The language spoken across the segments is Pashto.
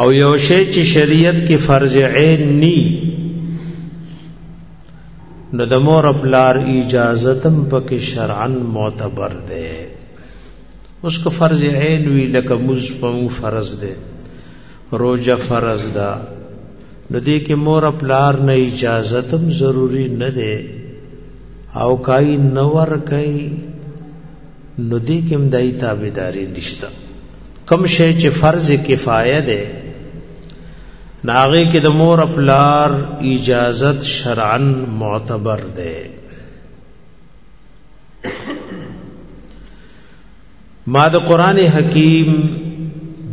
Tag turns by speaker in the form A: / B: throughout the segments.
A: او یو شی چې شریعت کې فرض عین ني نو د مور خپلار اجازه تم پکې شرعاً معتبر ده اوس کو فرض عین وی لکه مز په فرض ده روزه فرض ده نو دې کې مور خپلار نه اجازه تم ضروری نه ده او کای نور کای نو دې کې هم دای تابعداري نشته کم شی چې فرض کفایه ده ناغه کې د مور خپلار اجازت شرعا معتبر ده ما د قران حکیم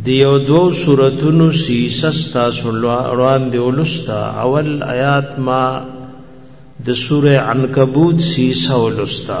A: دیو دو سورتونو سیسستا سنلوا روان دی ولستا اول آیات ما د سوره عنکبوت سیسه ولستا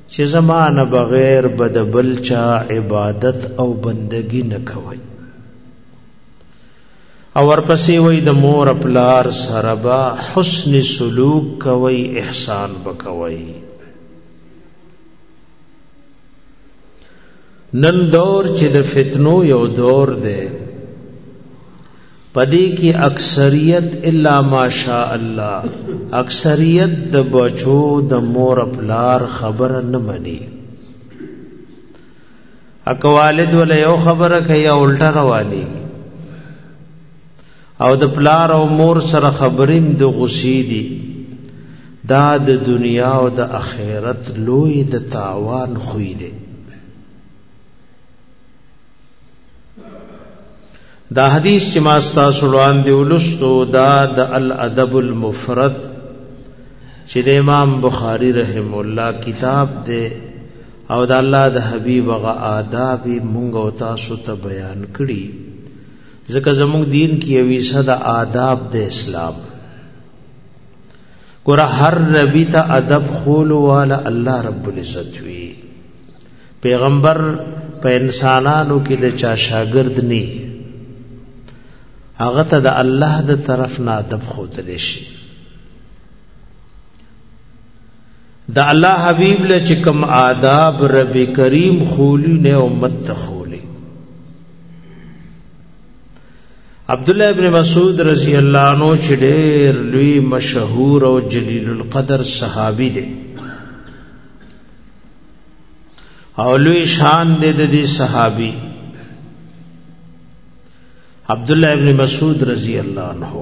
A: چې زمانه بغیر بد بل چا عبادت او بندگی نه کوي او ورپسې وای د مور پلار سره با حسن سلوک کوي احسان وکوي نن دور چې د فتنو یو دور دی پدې کې اکثریت الا ماشاء الله اکثریت د بچو د مور پلار خبره نه مني اک والد ول یو خبره کوي او الټه رواني او د پلار او مور سره خبریم د غصې دي دا د دنیا او د اخرت لوی د تاوان خوې دي دا حدیث چې ما ستاسو وړاندې ولستو دا د الادب المفرد چې د امام بخاری رحم الله کتاب دی او د الله د حبیب غ آداب مونږ او تاسو ته بیان کړي ځکه زموږ دین کې یوې صدا آداب د اسلام ګور هر نبی ته ادب خول والا الله رب العزت وی پیغمبر په انسانانو کې د چا شاګرد نه هغه ته د الله د طرف نه ادب خوتل شي د الله حبیب له چې کوم آداب رب کریم خولی نه امت ته خولی عبد الله ابن مسعود رضی الله عنه چې ډېر لوی مشهور او جلیل القدر صحابي دی او لوی شان دې د دې صحابي عبد الله ابن مسعود رضی الله عنه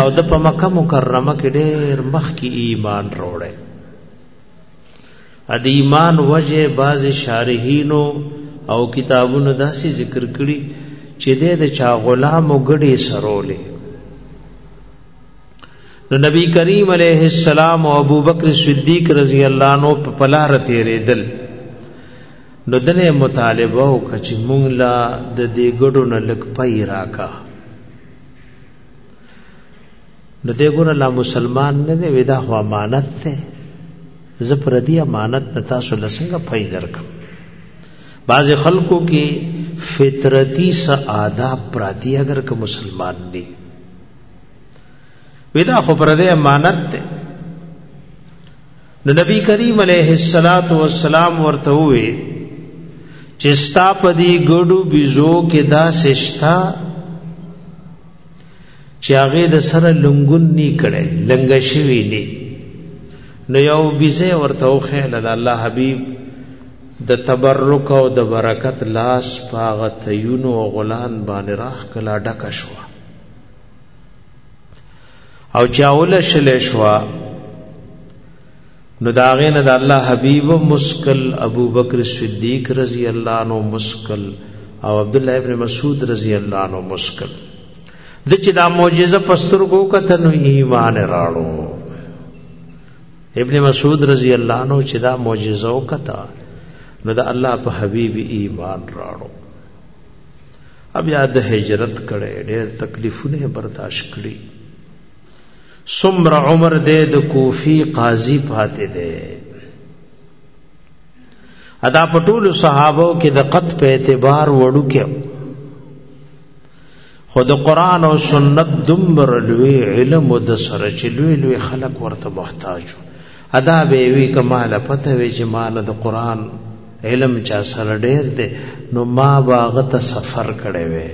A: او د په مکه مکرمه کې ډېر مخ کې ایمان وروړي د ایمان وجه باز شارحینو او کتابونو داسې ذکر کړي چې د چا غلام وګړي سرولې نو نبی کریم علیه السلام او ابوبکر صدیق رضی الله عنه په پلار تیرېدل نو دنه مطالبه او کچ مونږ لا د دې ګډو نه لک پای راکا نو دې ګور لا مسلمان نه دی ودا هو امانت ته زه پر دې امانت نه تاسو لسنګ پای درکم بعض خلکو کې فطرتی سعادت پراتی اگر که مسلمان دی ودا خو پر دې امانت ته نو نبی کریم علیه الصلاۃ والسلام ورته وی چې ستا په دې ګړو بيزو کې دا سشتا چې هغه د سره لنګون نی کړي لنګ شوی نی نو یو بيزه ورته وخه د الله حبيب د تبرک او د برکت لاس پاغه تیونو غلان باندې راخ کلا ډک شوه او چاول شل شوا نو داغه نه د الله حبیب مسکل ابو بکر صدیق رضی الله عنه مسکل او عبد الله ابن مسعود رضی الله عنه مسکل د چې دا معجزه پسترګو کته نو ایمان راړو ابن مسعود رضی الله عنه چې دا معجزه وکړه نو د الله په حبیب ایمان راړو بیا د هجرت کړي ډېر تکلیفونه برداشت کړي سمر عمر دې د کوفی قاضي پاتې دی ادا پټول صحابه کې د قط په اعتبار وړو کې خود قران او سنت دمر لوی علم د سره چې لوی لوی خلق ورته محتاج ادا به وی کمال پته وی چې مان د قران علم چا سره ډېر دی نو ما باغه ته سفر کړی وی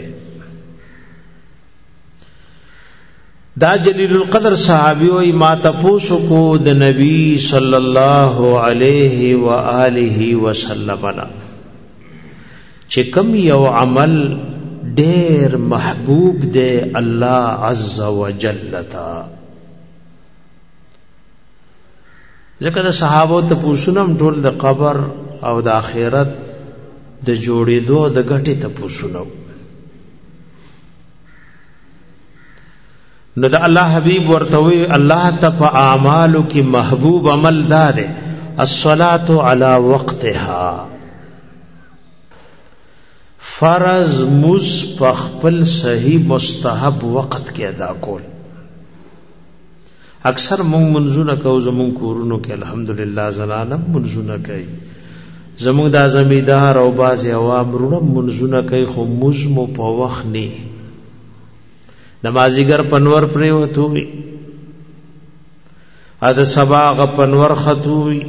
A: دا جلیل القدر صحابي او ما تاسو کو د نبی صلی الله علیه و آله وسلم نه چې کوم یو عمل ډېر محبوب دی الله عز وجل تا ځکه د صحابه ته پوښتنم ټول د قبر او د آخرت د جوړېدو د ګټې ته پوښتنو نو د الله حبيب ورته وی الله ته په اعمالو کې محبوب عمل دار الصلاه على وقتها فرض مز په خپل صحیح مستحب وخت کې ادا کول اکثر مونږ منځونه کوو زمونږ کورونو کې الحمدلله زنانه منځونه کوي زمونږ د زمیدار او باز عوام رونه منځونه کوي خو موږ مو په وخت نه نمازیګر پنور پرې وتوي ا د سبا غ پنور ختوي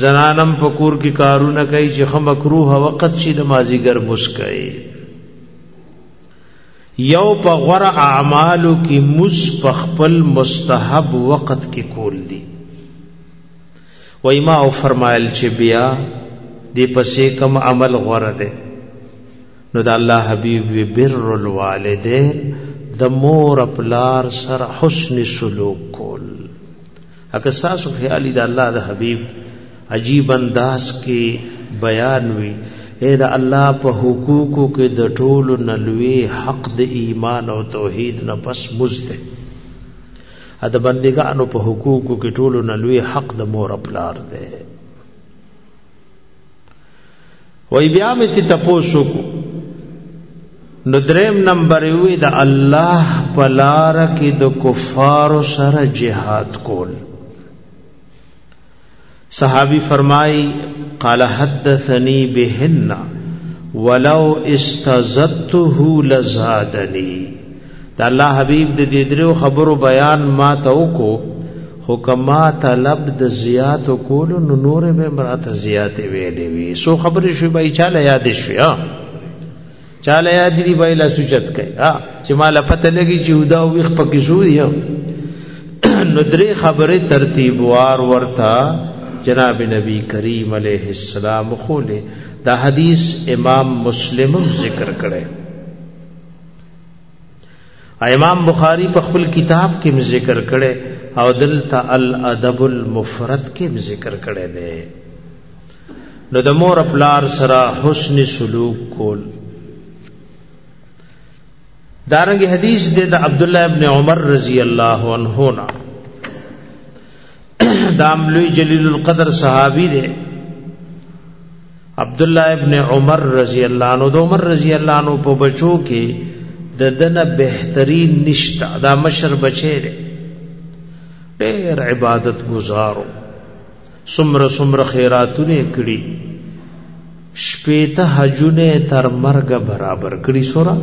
A: زنانم په کور کې کارونه کوي چې خه مکروه وخت شي نمازیګر مسکای یو په غره اعمالو کې مس په خپل مستحب وخت کې کول دي وای ما او فرمایل چې بیا دې پسې کوم عمل غره ده نو د الله حبیب وی بر الوالدین د مور پلار سره حسن سلوک کول اکه ستاسو خیال د الله د حبیب عجیب انداز کې بیان وي اې د الله په حقوقو کې د ټولو نلوي حق د ایمان او توحید نه پس مزده ا د بندګانو په حقوقو کې ټولو نلوي حق د مور پلار دی وای بیا مې تی تپوسو کو نو دریم نمبر وی د الله پلار کې د کفار سره جهاد کول صحابي فرمای قال حدثني بهن ولو استزدته لزادني د الله حبیب د دې درو خبرو بیان ما ته وکړو خو کما طلب د زیات کول نو نور به مرات زیات ویلې وی سو خبرې شو به چاله یاد شي ها چاله یاد دی به لا سوچت کوي ها چې ما لا پته لګي چې ودا ویخ پکې شو دی نو درې خبرې ترتیب وار ورتا جناب نبی کریم علیه السلام خوله دا حدیث امام مسلم ذکر کړي امام بخاری په خپل کتاب کې ذکر کړي او دلته الادب المفرد کې ذکر کړي دی نو د مور پلار سره حسن سلوک کول دارنګ حدیث دی د عبد الله ابن عمر رضی الله عنه نا دام لوی جلیل القدر صحابی دی عبد الله ابن عمر رضی الله عنه د عمر رضی الله عنه په بچو کې د دنه بهترین نشتا دا مشر بچی دی ډېر عبادت گزارو سمر سمر خیراتونه کړی شپېته حجونه تر مرګ برابر کړی سورا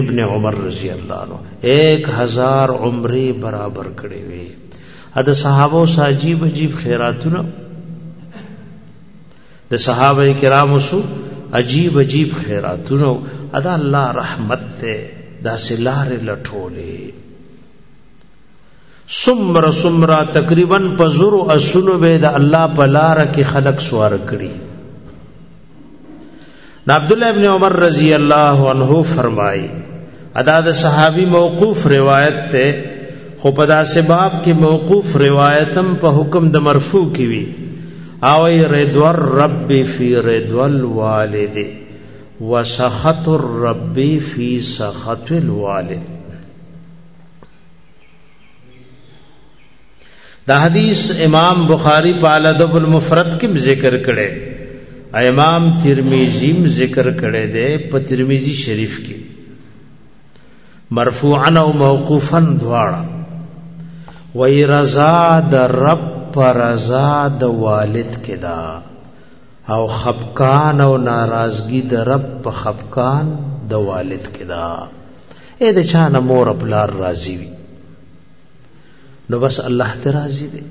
A: ابن عمر رضی الله عنه 1000 عمره برابر کړی وی ا د صحابه ساجیب عجیب خیراتونه د صحابه کرامو سو عجیب عجیب خیراتونو ادا الله رحمت ته دا سلار لټولې سمر سمرا تقریبا پزور اسونو به د الله په لار کې خلق سوار کړي د عبد الله ابن عمر رضی الله عنه فرمایي ادا د صحابي موقوف روایت ته خو په داسې باب کې موقوف روایتم په حکم د مرفوع کې وی او ای ردور رب فی ردول والد وسخط الرب فی سخط الوالد دا حدیث امام بخاری په الادب المفرد کې ذکر کړي امام ترمذی ذکر کړي دی په ترمذی شریف کې مرفوعا او موقوفا دواړه وای رضا د رب پر رضا د والد کې دا او خفقان او ناراضگی د رب په خفقان د والد کې دا اې د چا نه مور خپل راضي وي نو بس الله ته راضي دي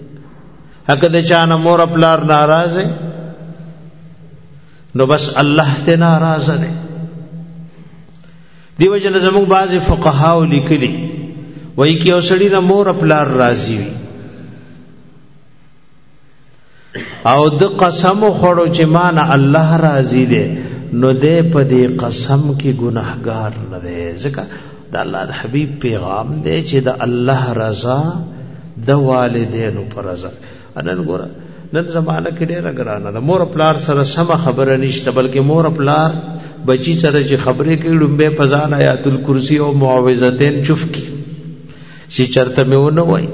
A: حق د چانه مور پلار ناراضه نو بس الله ته ناراضه دي دیو جن زموږ بعض فقهاو لیکلي وایي کې اوسړي نه مور پلار راضي وي او د قسم خړو چې مان الله راضي دي نو دې په دې قسم کې ګناهګار نه دی ځکه د الله د حبيب پیغام دی چې د الله رضا د والدینو پر رضا انن ګور نن زمانہ کې ډېر ګرانه ده مور پلار سره سم خبره نشته بلکې مور پلار بچی سره چې خبرې کوي لومبه فزان آیات الکرسی او معوذتین چوف کی چې چرته مې ونه وای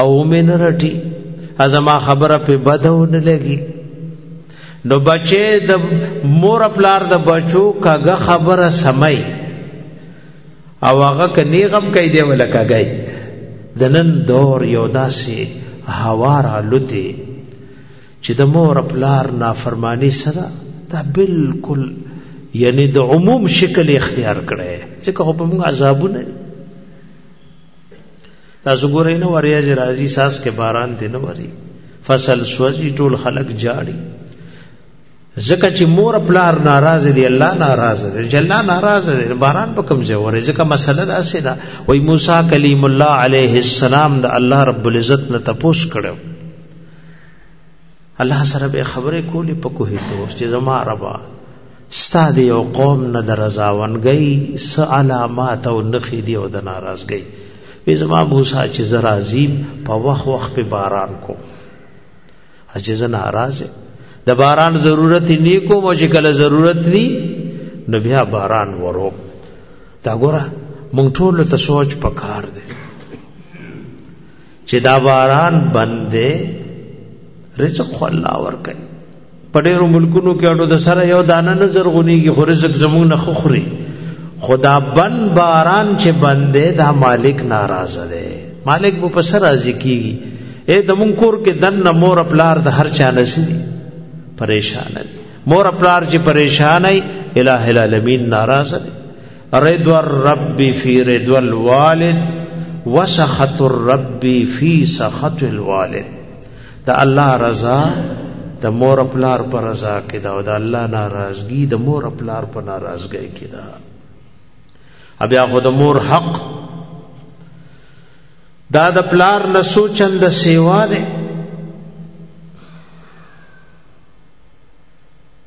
A: او مې نه رټي ازما خبره په بدو نه لګي نو بچې د مور پلار د بچو کاغه خبره سمای او هغه کني غم کوي دی ولکاګي د نن دور یو داسې هوا را لوتي چې د مور پلار نافرمانی سره دا بالکل یعنی د عموم شکل اختیار کړي ځکه په موږ عذابونه تاسو ګورئ نو وریاځي راځي ساس کې باران دی نه وری فصل سوځي ټول خلک جاړي زکه چې مور پلار ناراض دي الله ناراض دي جلا ناراض دي باران په کوم ځای وره زکه مسله ده اسنه وای موسی کلیم الله علیه السلام د الله رب العزت نه تپوس کړو الله سره به خبرې کولې په کوه تور چې زما ربا ستا دی او قوم نه درزاونګي س علامات او نخي دی او د ناراضګي به زما موسی چې زرازیم په وخ وخ په باران کو اجزه ناراض د باران ضرورت نه کو مو چې کله ضرورت ني نو بیا باران ورو دا ګوره مونږ ټول ته سوچ پکار دی چې دا باران بند دی رزق خو الله ورکړي په ډېرو ملکونو کې اډو د سره یو دانه نه زرغونیږي خو رزق زمونږ نه خخري خدا بن باران چې بندې دا مالک ناراضه دی مالک به پس راضي کیږي اے د مونږ کور کې دنه مور خپلار د هر چا نسی پریشان دی مور خپلار چې پریشان ای الٰه العالمین ناراضه دی رضا الرب فی رضا الوالد وسخط الرب فی سخط الوالد دا الله رضا د مور پلار پر رضا کې دا او د الله ناراضگی د مور پلار پر ناراضګۍ کې دا بیا خو د مور حق دا د پلار نه سوچند سیوا ده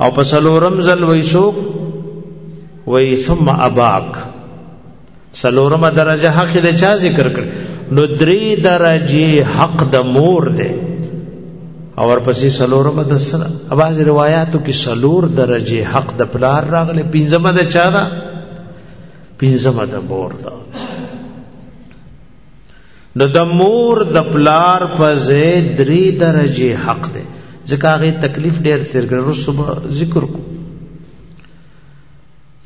A: او په سلورم ځل وای څوک وای ثم اباک سلورم درجه حق د چا ذکر کړ نو درې درجه حق د مور ده او ورپسې سلورم د سره اواز روایتو کې سلور درجه حق د پلار راغله پنځم د چا ده پنځم د مور ده نو د مور د پلار په ځای درې درجه حق دی ځکه هغه تکلیف ډیر تیر کړ رسوب ذکر کو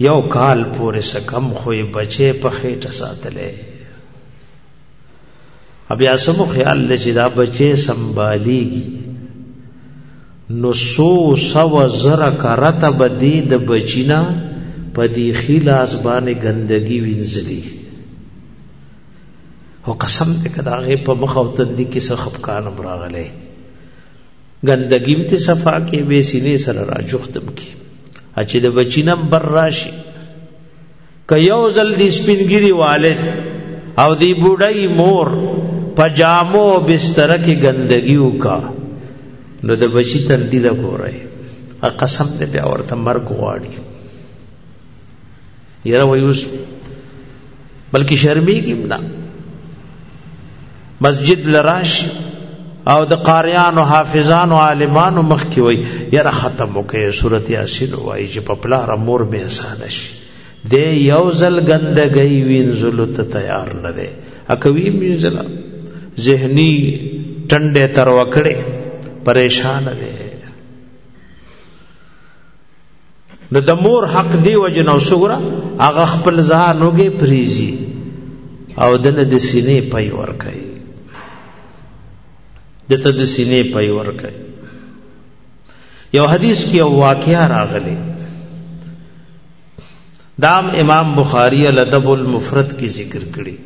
A: یو کال پورې سکم خوې بچې په خېټه ساتلې بیا سمو خیال لې چې دا بچې سنباليږي نو سو سو زر کرت بدی د بچینا پدی خلاص باندې گندگی وینځلی او قسم دې کړه هغه په مخ او تندي کې څه خفقان راغله ګندګیم ته صفا کې به سینې سره راجختم کې اچې د بچینم بر راشي که یو ځل دې سپینګری والد او دې بوډای مور پجامو بستر کې ګندګي وکا نو د بچی تندی لا ګورای ا قسم دې بیا ورته مرګ غواړي یره ویوس بلکې شرمېږي نه مسجد لراش او د قاریانو حافظانو عالمانو مخ کې وای یره ختم وکي سورته یاسین وای چې په پلا رمور به احسان شي د یو ځل ګندګي وینځل ته تیار نه دی اکوي وینځل ذهني ټنډه تر وکړي پریشان دی نو د مور حق دی وجه نو سوره هغه خپل ځانوږي پریزي او دنه د سینې پي ور کوي دته د سینې پي ور کوي یو حدیث کې یو واقعیا راغلی دام امام بخاری الادب المفرد کی ذکر کړي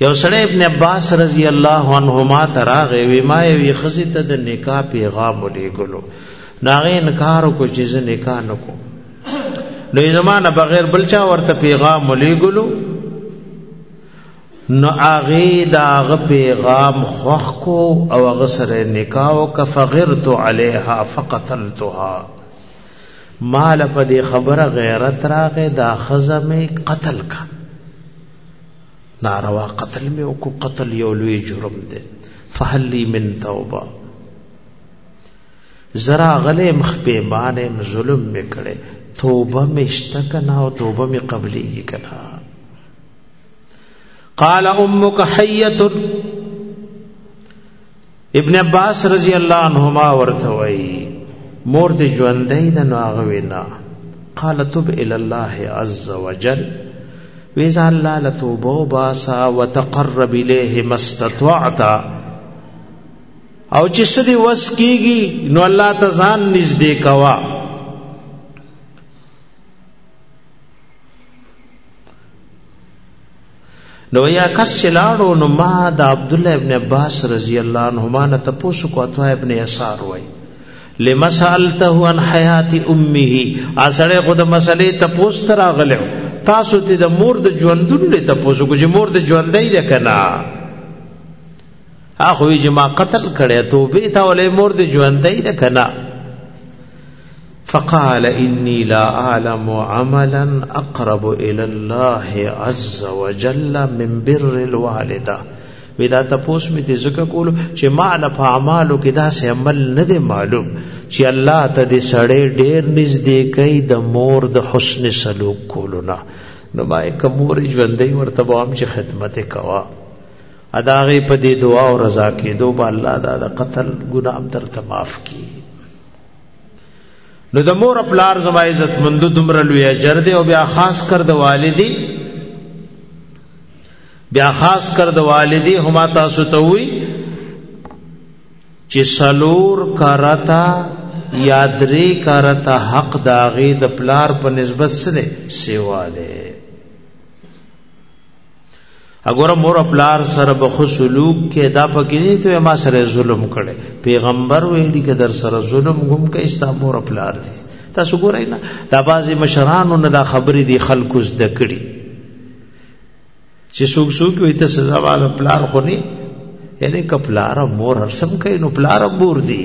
A: یو سړی ابن عباس رضی الله عنهما تراغه وی ما وی خزی ته د نکاح پیغام ولېګلو ناغه انکار کو چې زه نکاح نکو نو زمانہ بغیر بلچا ورته پیغام ولېګلو نو اغه داغه پیغام خوخ کو او هغه سره نکاح او کفغرت علیها فقتلتها مال په دې خبره غیرت راغې دا خزمه قتل کا ناروا قتل مې وکړو قتل یو لوی جرم دی فهل لی من توبه زرا غلې مخ په باندې ظلم مې کړې توبه مې شته کنه او توبه مې قبلېږي کنه قال امك حيه ابن عباس رضی الله عنهما ورته وای مور دې ژوندې د ناغه وینا قال تب الى الله عز وجل ویزا الله لتوبه باسا وتقرب الیه مستطعت او چې سدي وس کیږي نو الله ته ځان نږدې کوا نو یا کس چې لاړو نو ما د عبد الله ابن عباس رضی الله عنهما نه تاسو کو اتوا ابن یسار وای لما سالته عن حیات امه اسړه خود مسلې تاسو تر غلو تاسو ته د مور د ژوندون له تاسو کو چې مور د ژوندۍ ده کنا اخو یې جما قتل کړي توبه تا ولې مور دې ژوندۍ ده کنا فقال اني لا اعلم عملا اقرب الى الله عز وجل من بر الوالده ودا تپوس می ته زکه کول چې ما له اعمالو کې دا سه عمل نه دی معلوم چې الله ته دې سړې ډېر نږدې کوي د مور د حسن سلوک کولونه نو ما کومور ژوندې ورته به هم چې خدمت کوا اداغه په دې دعا او رضا کې دو با الله دا د قتل ګناه هم تر تماف کی نو د مور پلار زما عزت مند دمر لوی اجر دی او بیا خاص کر د والدی بیا خاص کر د والدی هما تاسو ته وی چې سلور کرتا یادری کرتا حق داغه د پلار په نسبت سره سیوا دی اګوره مور خپلار سره به خو سلوک کې دا پکې نه ته ما سره ظلم کړي پیغمبر ویلي کې در سره ظلم ګم کې استا مور خپلار دي تاسو ګورئ نه دا بازي مشرانو نه دا خبرې دي خلکو زده کړي چې څوک څوک وي ته سزا والا خپلار خو نه یعنی کپلار مور هرسم کوي نو خپلار مور دي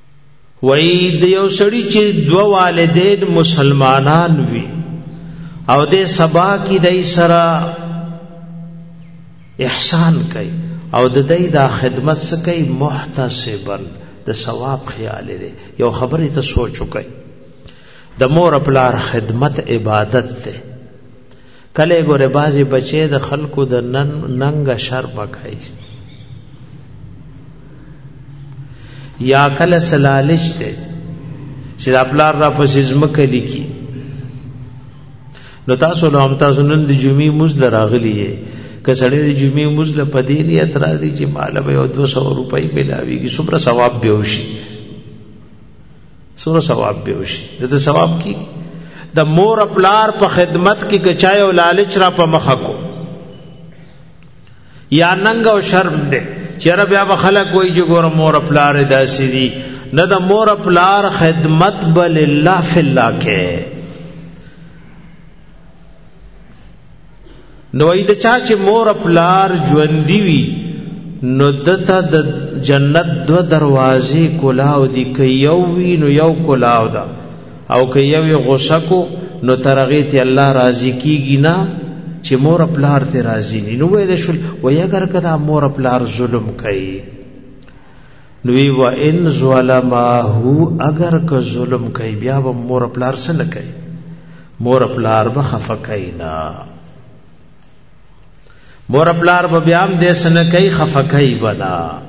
A: وای د یو سړی چې دو والدین مسلمانان وي او د سبا کې دای سره احسان کوي او د دې دا خدمت سکي محتسبا د ثواب خیال لري یو خبره ته سوچ وکړي د مور خپلار خدمت عبادت ته کله ګوره بازي بچي د خلکو د نن ننګ شر پکای یا کله سلالش ته چې د خپل را پسې زمکه لیکي نو تاسو له هم تاسو نن د جمعې موز لراغلی یې که سړی د جمعې موز له پدې نه اعتراض دي چې مال به 200 روپۍ ملاويږي څومره ثواب به وشي سونه ثواب به وشي د ثواب کی د مور پلار په خدمت کې کچای او لالچ را په مخه کو یا ننګ او شرم دې چیرې بیا به خلک وایي چې ګور مور پلار داسې دي نه د مور پلار خدمت بل الله فی الله کې نو اې د چا چې مور پلار ژوند وی نو دته د جنت دو دروازې کولاو دی که یو وی نو یو کولاو دا او که یو غوسه کو نو ترغه ته الله راضی کیږي نه چې مور پلار ته راضی نه نو ویل شول وای اگر کدا مور پلار ظلم کوي نوی و ان ظلما هو اگر که ظلم کوي بیا به مور پلار څه نه کوي مور پلار به خفه کوي نه مور پلار به بیا هم دې څه نه کوي خفه کوي بنا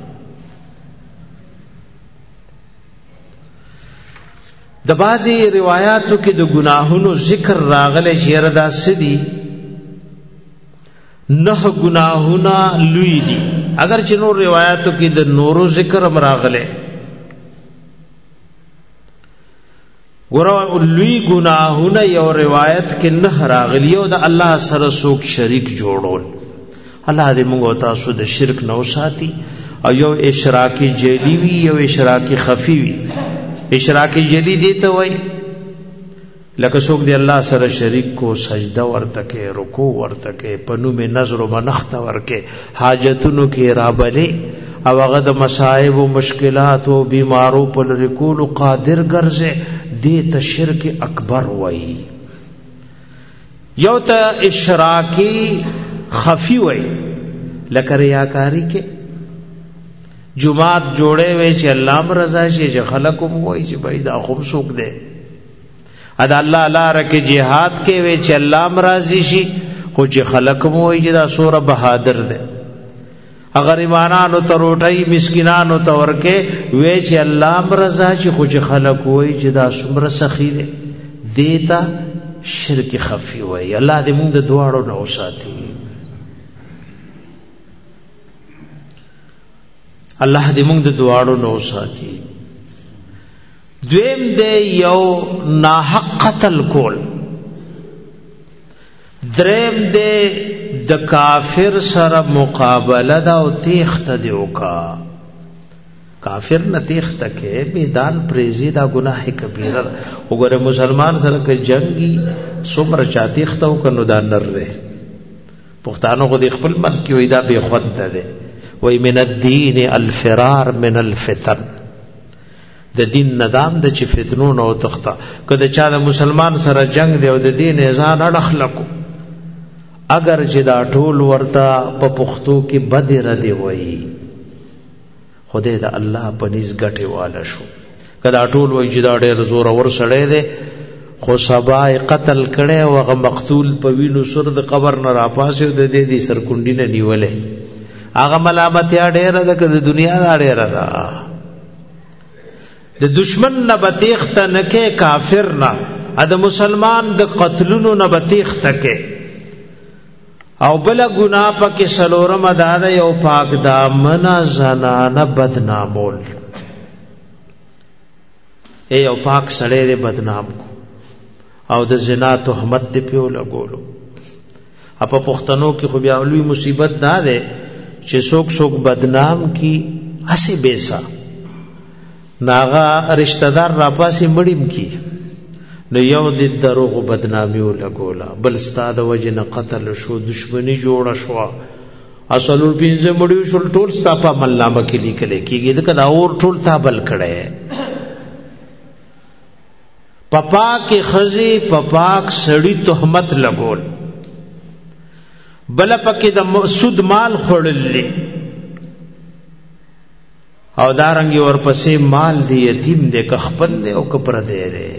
A: د بعضی روایتو کې د ګناهونو ذکر راغلی چې ردا سدي نه ګناهونه لوی دي اگر چې نور روایتو کې د نورو ذکر هم راغله ګورو لوی ګناهونه یو روایت کې نه راغلی او د الله سره څوک شریک جوړول الله دې موږ تاسو د شرک نو ساتي او یو اشراکی جلی وی یو اشراکی خفی وی اشراکی جلی دې ته وای لکه څوک دی الله سره شریک کو سجده ورته کې رکوع ورته کې پنو می نظر او منخت ورکه حاجتونو کې رابلې او هغه د مصائب او مشکلات او بیمارو په لری کول قادر ګرځي دې ته شرک اکبر وایي یو ته اشراکی خفی وایي لکه ریاکاری کې جمعات جوړې وي چې الله مرزا شي چې خلکم وایي چې بای دا خوم سوق دی ادا الله لار کې jihad کې وی چې الله مرضی شي خو چې خلق مو یې دا سوره بهادر ده غریبانانو ته روټي مسکینانو ته ورکه وی چې الله مرضا شي خو چې خلق وای چې دا سمره سخی ده دیتا شرک خفي وای الله دې موږ د دواړو نه وساتي الله دې موږ د دواړو نه وساتي دویم دی یو ناحق قتل کول دریم دی د کافر سره مقابله دا او تیخت دی وکا کافر نه تیخت کې میدان پریزی دا گناه کبیره وګوره مسلمان سره کې جنگي څومره چاتی ختو کنو دا نر دی پښتانو خو د خپل مرز کې وې دا به خود ده وای من الدین الفرار من الفتن د دین ندام د چې فتنو نه او تخته کله چا د مسلمان سره جنگ دی او د دین ځان اړخلکو اگر چې دا ټول ورته په پښتو کې بد ردی وایي خدای د الله په نس غټي واله شو کله ټول وایي چې دا ډېر زور اور سړی دی خو سبا قتل کړي او غ مقتول په وینو سر د قبر نه راپاسې د دې دې سرکونډي نه نیولې هغه ملامتیا ډېره ده که د دنیا دا ډېره ده د دشمن نه بتیخت نه کې کافر نه د مسلمان د قتلونو نه بتیخ تکه او بل ګنا پکې سلورم ادا ده یو پاک دامن زنانه بدنامول ای یو پاک سړی دې بدنام کو او د زنا تهمت دې پیو لګولو اپا پښتنو کې خو بیا لوی مصیبت دا ده چې څوک څوک بدنام کی اسی بیسا ناغا رشتہ دار راپاسې مړیم کی نو یو د دروغ بدنامی ولګولا بل استاد وجه نه قتل شو دشمنی جوړ شو اصل پینځه مړیو شول ټول ستا په ملامه کې لیکل کېږي دا اور ټول تا بل کړي په پاک خزي په پاک سړی تهمت لګول بل پکې د مسعود مال خړلل او دارنګ ورپسې مال دی یتیم دی که خپل دی او که پر دی دی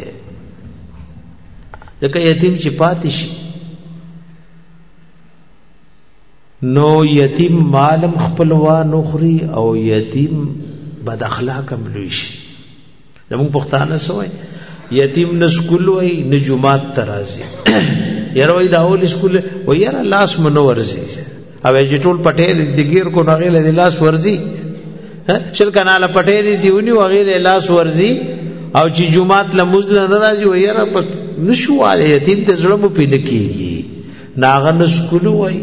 A: ځکه یتیم چې پاتې شي نو یتیم مالم خپلوان نخري او یتیم بد اخلاق هم لوي شي زموږ پښتانه سوې یتیم نه سکول وای نه جمعات ترازی یره وای دا اول سکول و یره لاس منو ورزی او چې ټول پټې دې ګیر کو نغې له لاس ورزی شل کناله پټې دې دیونی و غیر لاس ورزی او چې جمعات لمز نه راځي و یره په نشو والے یتیم ته ظلم پې نکیږي ناغه نه سکول وای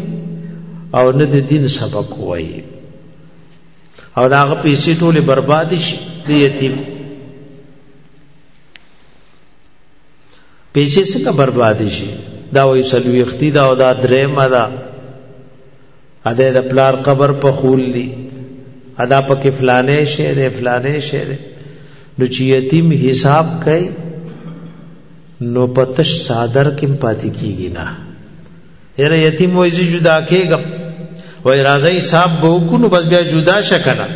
A: او نه د دین سبق وای او دا غ پیسې ټوله برباد شي د یتیم پیسې څنګه برباد شي دا وې سلوي اختی دا او دا درې مدا اده د پلار قبر په خول دي ادا پکې فلانې شه دې فلانې شه دې نو چې یتیم حساب کوي نو پتش صادر کې پاتې کیږي نه هر یتیم وای زی جدا کېګم وای راځي صاحب به وکونو بس بیا جدا شکنه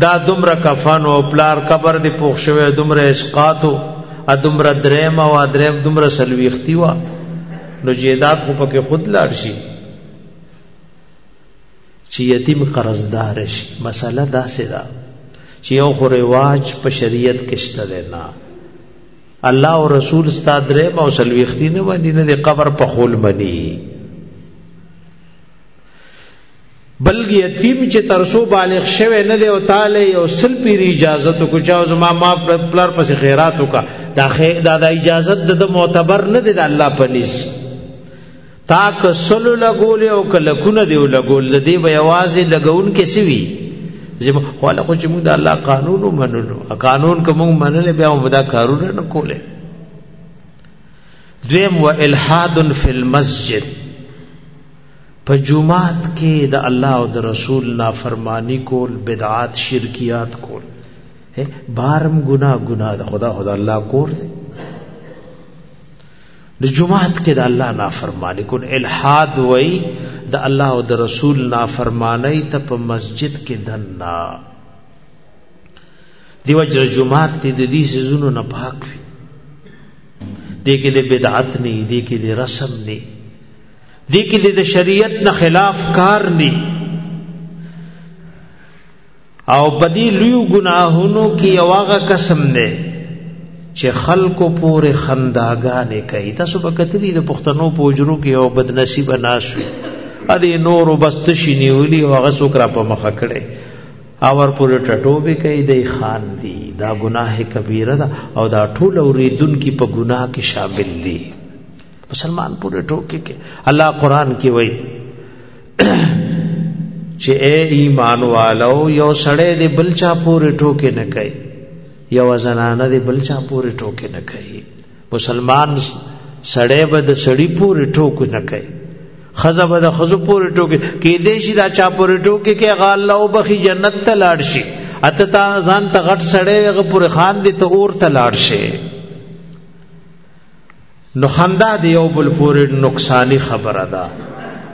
A: دا دومره کفن او پلار قبر دی پوښ شوی دومره اسقاتو ا دومره درېم او درېم دومره سلويختی وا نو جیدات خو پکې خود لاړ شي چې یتیم قرضدار شي مسله دا سره چې یو خو رواج په شریعت کې شته نه الله او رسول ستا درې او سلويختی نه باندې نه د قبر په خول مني بلګي یتیم چې ترسو بالغ شوه نه دی او تعالی یو سل پیری اجازه تو کو چاو زما ما پلار پس خیرات وکا دا دا, دا اجازه د معتبر نه دی د الله پنيز تا که سلو لګول او که لکونه دی لګول د دې به आवाज لګون کې سوي زمو خواله خو چې موږ د الله قانون ومنلو قانون کوم منل بیا موږ دا کارونه نه کوله دویم و الحاد فی المسجد په جمعات کې د الله او د رسول نافرمانی کول بدعات شرکیات کول بارم ګنا ګنا د خدا خدا الله کور دی د جماعت کې د الله نافرمانی کول الحاد وای د الله او د رسول نافرمانی ته په مسجد کې دنا دیو جر جماعت دې د دې سيزونو نه پاک وي دې کې د بدعت نه دې کې د رسم نه دې کې د شریعت نه خلاف کار نه او پدی لوی گناهونو کې یو هغه قسم دی چې خلکو پورې خنداګانې کوي تاسو په کتلی د پښتنو پوجرو کې یو بدنصیب ناشوي ا دې نور وبست شي نیولي او هغه سوکرا په مخ کړي او ور پورې ټټو به کوي د خان دی دا گناه کبیره ده او دا ټول اوریدونکو په گناه کې شامل دي مسلمان پورې ټوکی کې الله قران کې وایي چې اے ایمان والو یو سړی دې بلچا پورې ټوکی نه کوي یو زنانه دې بلچا پورې ټوکی نه کوي مسلمان سړی به د سړی پورې ټوکی نه کوي خزه به د خزو پورې ټوکی کې دې شي دا چا پورې ټوکی کې غال له وبخي جنت ته لاړ شي اته تا ځان ته غټ سړی غ پورې خان دې ته اور ته لاړ شي نو خندا دی یو بل پورې نقصانی خبره ده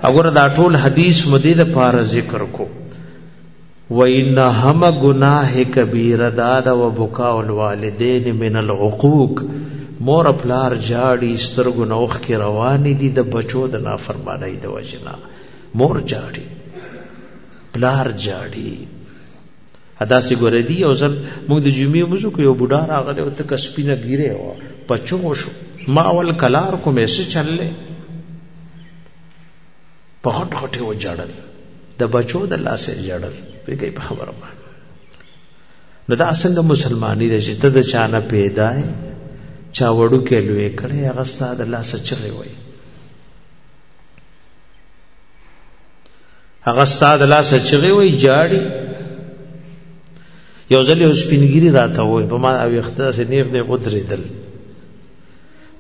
A: اگر دا ټول حدیث مدې د پاره ذکر کو و ان هم گناه کبیره دا د وبکا الوالدین من العقوق مور پلار جاړي سترګو نوخ کې روان دي د بچو د نافرمانی د وجنا مور جاړي پلار جاړي ادا سي ګور دی او زل موږ د جمعې مزو کو یو بډا راغله او تک سپینه ګیره و پچو شو ما اول کلار کو مې څه چللې په هټ هټه و جړل د بچو د لاسه جړل په کې په خبره باندې نو دا څنګه مسلمانۍ ده چې ته د چا نه پیدا یې چا وړو کې لوی کړې هغه ستا د لاسه چغې وایي هغه ستاد لاس چغي وي جاړي یو ځل یو سپینګری راته وای په ما او اخته سه نیغ نه ودرېدل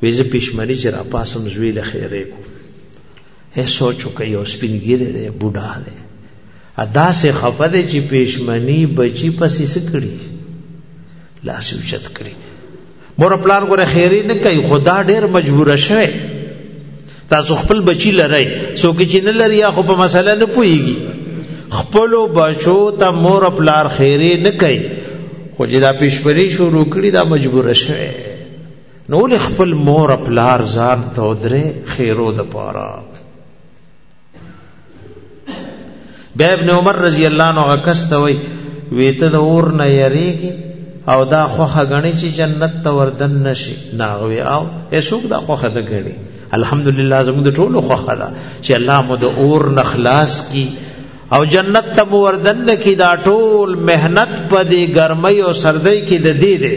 A: وې زه پښمنی چې را پاسم زوی له خیره کو هه سوچو کې یو سپینګری دی بوډا دی ادا سه خفه دی چې پښمنی بچی پسې سکړي لاس یې اوچت کړي مور پلار ګوره خیری نه کوي خدا ډیر مجبور شوه تاسو خپل بچی لرئ څوک چې نه لري یا خو په مسله نه پويږي خپل بچو ته مور پلار خیری نه کوي خو چې دا پیشبری شروع کړي دا مجبور شوه نو خپل مور پلار ځان ته درې خیرو د پاره بیا ابن عمر رضی الله عنه غکسته وی ویته د اور نه یریږي او دا خوخه غنی چې جنت ته وردن نشي ناغوي او هیڅوک دا خوخه د غړي الحمدلله زموږ د ټولو خوخه ده چې الله مو د اور نه خلاص کی او جنت ته مو وردن کی دا ټول مهنت په دې ګرمۍ او سردۍ کې د دې دی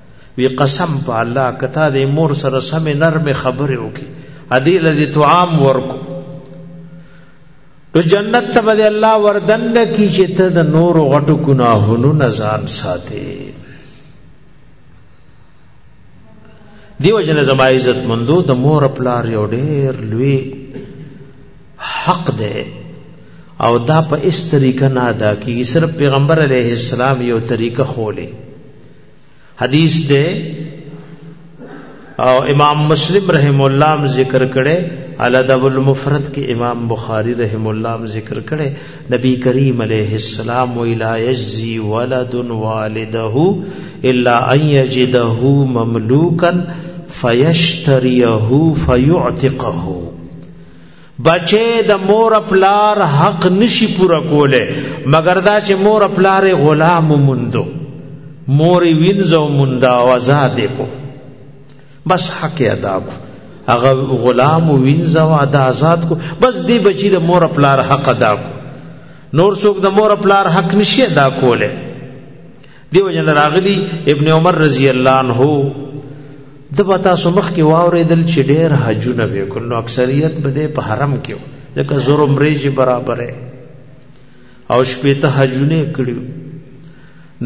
A: وی قسم په الله کتا د مور سره سم نرم خبرې وکي ادي لذي طعام ورکو نو جنت ته به الله وردن کی چې ته د نور غټو ګناهونو نه ځان ساتي دیو جن زما عزت مندو د مور پلار یو ډیر لوی حق ده او دا په اس طریقه نه ادا کی صرف پیغمبر علیه السلام یو طریقه خولې حدیث دے او امام مسلم رحم الله ذکر کړي الادب المفرد کې امام بخاری رحم الله ذکر کړي نبی کریم علیه السلام ویلا یجزی ولد والده الا ان یجده مملوکا فیشتریه فیعتقه بچې د مور پلار حق نشي پوره کوله مګر دا چې مور پلار غلام موندو مور وینځو موندا او آزاد کو بس حق ادا کو هغه غلام وینځو ادا آزاد کو بس دی بچی د مور پلار حق ادا کو نور څوک د مور پلار حق نشي ادا کوله دیو جن راغلی ابن عمر رضی الله عنه د پتا سمخ کې واورېدل چې ډېر حجونه به کول نو اکثریت به په حرم کې ځکه زور مریجی برابرې او شپې ته حجونه کړیو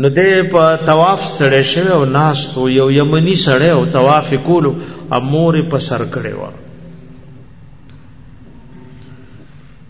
A: نو دې په طواف سره شوه او ناس تو یو یمنی سره او طواف کولو امور په سر کړي و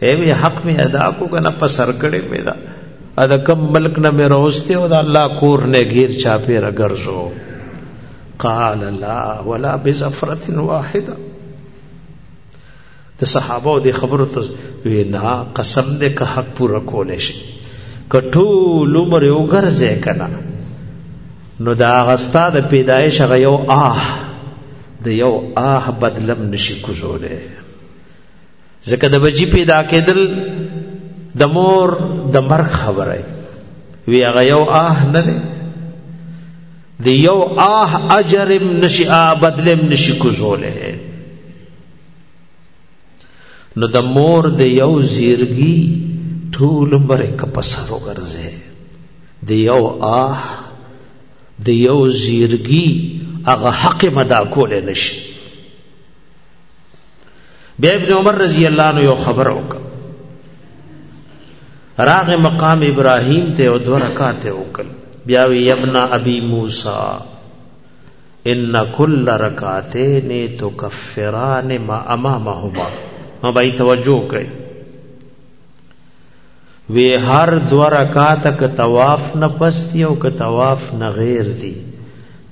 A: اے وی حق می ادا کو کنه په سر کړي می دا ادا کم ملک نه می روسته او دا الله کور نه غیر چا پیر ګرځو قال لا ولا بزفرت واحده د صحابه او د خبرو ته وینا قسم دې که حق پوره کول شي کټول عمر یو ګرځه کنا نو دا غستا د پیدایش غ یو آه د یو آه بدلم نشي کوزوله ځکه د بچی پیدا کېدل د مور د مرګ خبره وي هغه یو آه نه دی د یو آه اجرم نشي آ بدلم نشي کوزوله نو د مور د یو زیرګي ټول عمر کپسر وګرځي د یو آه د یو زیرګي هغه حق مدا کول نشي بیا ابن عمر رضی الله عنه یو خبر وک راغ مقام ابراهیم ته او دو رکعات وکړ بیا وی ابن ابي موسی ان کل رکعتین تکفران ما امامهما ما بای توجه کړئ وی هر دو رکعات ک طواف نه پستی او ک طواف نه غیر دی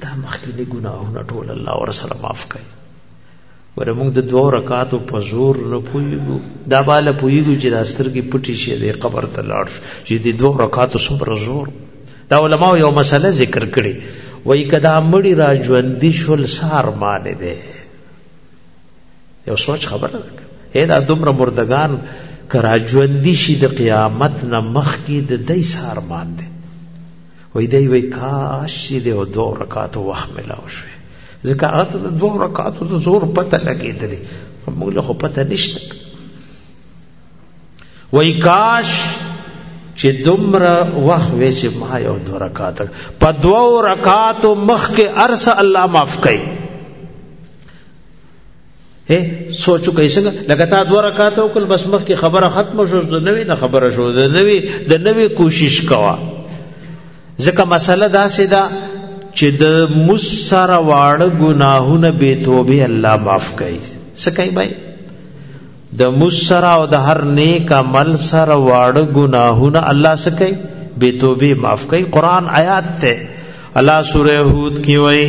A: دا مخکې ګناهونه ټول الله ور سره معاف کړي ور موږ د دوه رکعاتو په زور نه پویګو دا بالا پویګو چې د سترګې پټي شي د قبر ته لاړ چې د دوه رکعاتو څومره زور دا علما یو مسله ذکر کړي وای کدا مړی را ژوند شول سار مان دی یو سوچ خبره ده اې دا دومره مردگان کرا ژوند شي د قیامت نه مخ کې د دې سار مان دی وای دی وای کاش دې او دوه رکعاتو وخت ملاو شوی ځکه هغه ته د دوه رکعاتو د زور پته لګېدلې خو موږ له خو پته نشته وای کاش چې دومره وخت وې چې ما یو دوه رکعات په دوه رکعاتو مخ کې ارسه الله معاف کړي هه سوچو کوي څنګه لکه تا دوه رکعات وکړ بس مخ کې خبره ختم شو د نوې نه خبره شو د نوې د نوې کوشش کوا ځکه مسله دا سیدا چې د مسر واړ ګناهونه به توبه الله معاف کوي سکای بای د مسر او د هر نیک عمل سره واړ ګناهونه الله سکای به توبه معاف کوي قران آیات ته الله سوره هود کې وایي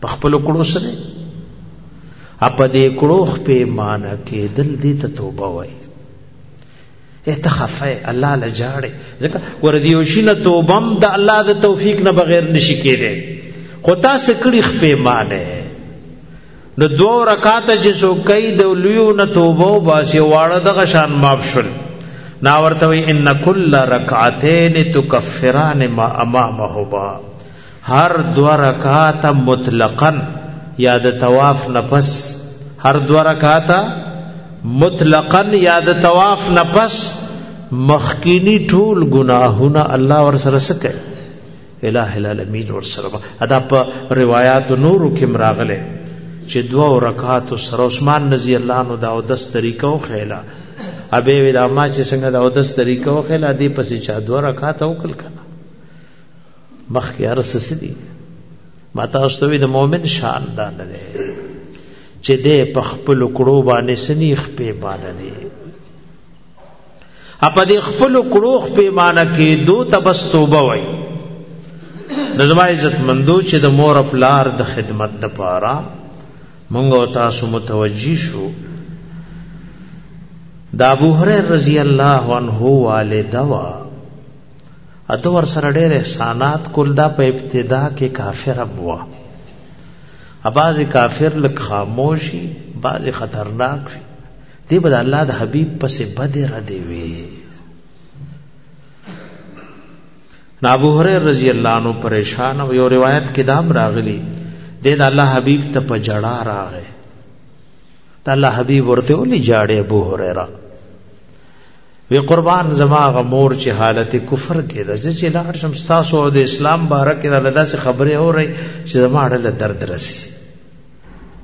A: په خپل کړو سره اپ دې کړو خپې مان کې دل دې ته توبه وای اتخفه الله لجاړې ځکه ور دې وشي نه توبم د الله د توفیق نه بغیر نشي کېده خو تاسو کړي خپې مانه نو دو رکعات چې سو کوي د لیو نه توبه او باسي واړه د غشان معاف شول نا ورته ان کل رکعتین تکفران ما امامهما هر دو رکعات مطلقا یا د طواف نفس هر دو رکعات مطلقا یا د طواف نفس مخکینی ټول گناهونه الله ور سره سکه الہ العالمین ور سره ادا په روایت نور کې مراغله چې دو رکعات سره عثمان رضی الله عنه دا او دس طریقو خیلا ابه ودا ما چې څنګه دا او دس طریقو خیلا دی پسې چا دو رکعات او کل کنا مخکې هر څه څه دي ما تاسو ته وی د مؤمن شان دا نه دی چې دې په خپل کړو باندې سني خپې باندې دی اپا دې خپل کړو خپې باندې کې دو تبس توبه وای نظما عزت مندو چې د مور خپلار د خدمت د پاره مونږ او تاسو متوجي شو دا ابو هريره رضی الله عنه والده وا اته ور سره ډېر احسانات کول دا په ابتدا کې کافر هم وه اباز کافر لک خاموشي باز خطرناک وي دی به الله د حبيب پسې بد را دی وي ابو هريره رضی الله عنه پریشان او یو روایت کې دام راغلی دی د الله حبيب ته په جړه راغی د الله حبيب ورته ولې جاړې ابو هريره وی قربان زما غمور چې حالت کفر کې د چې لاړ شم تاسو او د اسلام بارک را لدا سي خبره اوري چې زما اړه له درد رسی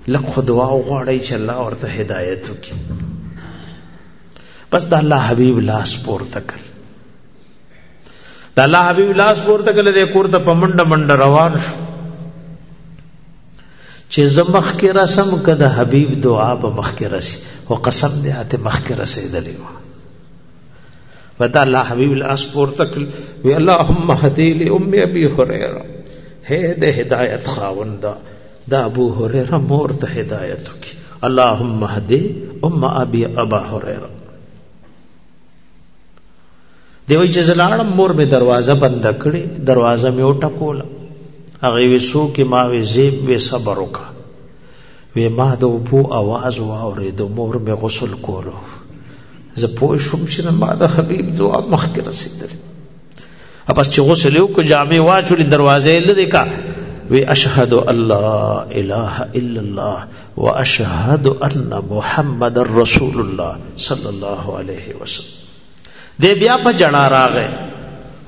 A: لکه خدوا غواړی چې الله ورته هدایت وکړي پس د الله حبیب لاس پورته کړ د الله حبیب لاس پورته کړ د کور ته پمنډ منډ روان شو چې زه مخکې رسم که د حبیب دعا به مخکې رسي خو قسم دی هته مخکې رسېدلی وه پتا الله حبیب لاس پورته کړ وی اللهم هدی لام ابي هريره هه د هدایت خاوند دا ابو هريره مور ته هدایت وکي اللهم هدی ام ابي ابا هريره دی وی چې زلاړم مور می دروازه بند کړې دروازه می وټکوله هغه وی سو کې ما وی زیب وی صبر وکا وی ما د وبو आवाज واورې د مور می غسل کولو زه پوه شوم چې ما د حبیب دعا مخکې رسیدل اپس چې غسل یو کو جامې واچولې دروازه لري کا وی اشهد الله اله الا الله واشهد ان محمد رسول الله صلی الله علیه وسلم دی بیا په جړا راغی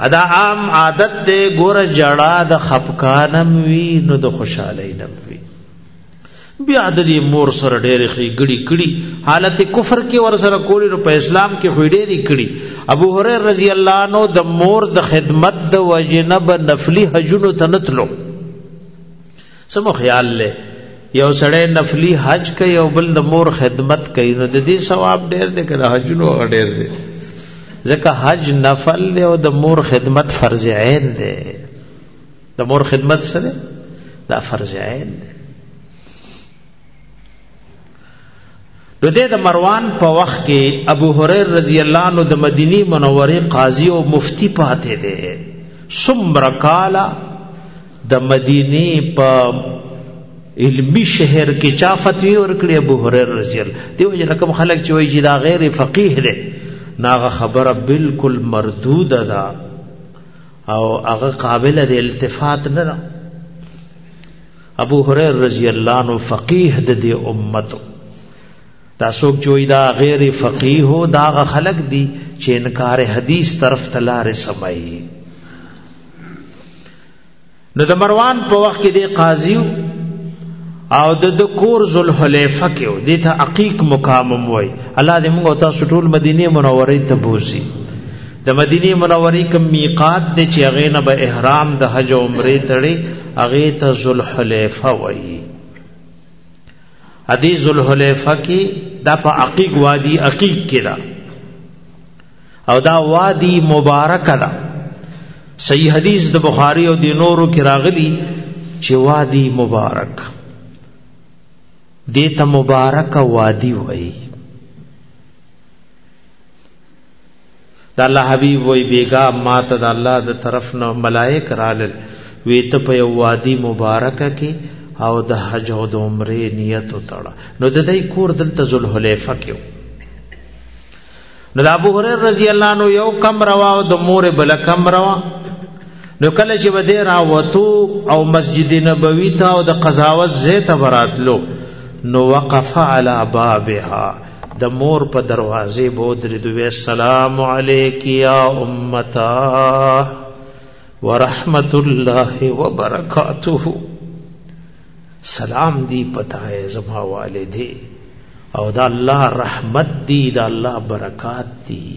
A: ادا عام عادت دی ګور جړا د خپکانم وی نو د خوشحالۍ نم وی بیا د دې مور سره ډېر خې ګړي کړي حالت کفر کې ور سره کولی نو په اسلام کې خو ډېر کړي ابو هريره رضی الله عنه د مور د خدمت د وجنب نفلی حجونو تنتلو سمو خیال لې یو سړی نفلی حج کوي او بل د مور خدمت کوي نو د دې ثواب ډېر دی که د حجونو هغه ډېر دی ځکه حج نفل دی او د مور خدمت فرض عین دی د مور خدمت سره دا فرض عین دی نو د مروان په وخت کې ابو هريره رضی الله عنه د مدینی منورې قاضي او مفتی پاتې دی سمر کالا د مدینی په علمی شهر کې چا فتوی ورکړي ابو هريره رضی الله دیو جن کوم خلک چې وایي چې دا غیر فقيه دی ناغه خبره بالکل مردود ده او هغه قابل د التفات نه ده ابو هريره رضی الله عنه فقيه د دې امت دا څوک جوړي دا غیر فقيه دا خلق دي چې انکار حدیث طرف تلاره سمایي نو د مروان په وخت کې د قاضي او د د کور ذل حلیفه کې د ته عقیق مقام وای الله دې موږ تاسو ټول مدینه منوره ته بوزي د مدینه منورې کوم میقات دی چې هغه نه به احرام د حج او عمره تړي هغه ته ذوالحلیفه وایي ادي ذوالحلیفه کې دا په عقیق وادي عقیق کې دا او دا وادي مبارک ده صحیح حدیث د بخاری او د نورو کې راغلی چې وادي مبارک دې ته مبارک وادي وایي دا الله حبیب وی بیگا ما ته د الله د طرف نه ملائک رالل وی ته په یو وادي مبارک کې او د حج او د عمره نیت وتړه نو د دې کور دلته ذل حلیفه کې نو ابو هريره رضی الله عنه یو کم روا او د مور بل کم روا نو کله چې بده راوتو او مسجد نبوي ته او د قضاوت زه ته براتلو نو وقف علی بابها د مور په دروازه بودرېدو وې سلام علیک یا امتا ورحمت الله وبرکاته سلام دی پتا ہے زما والدې او دا الله رحمت دی دا الله برکات دی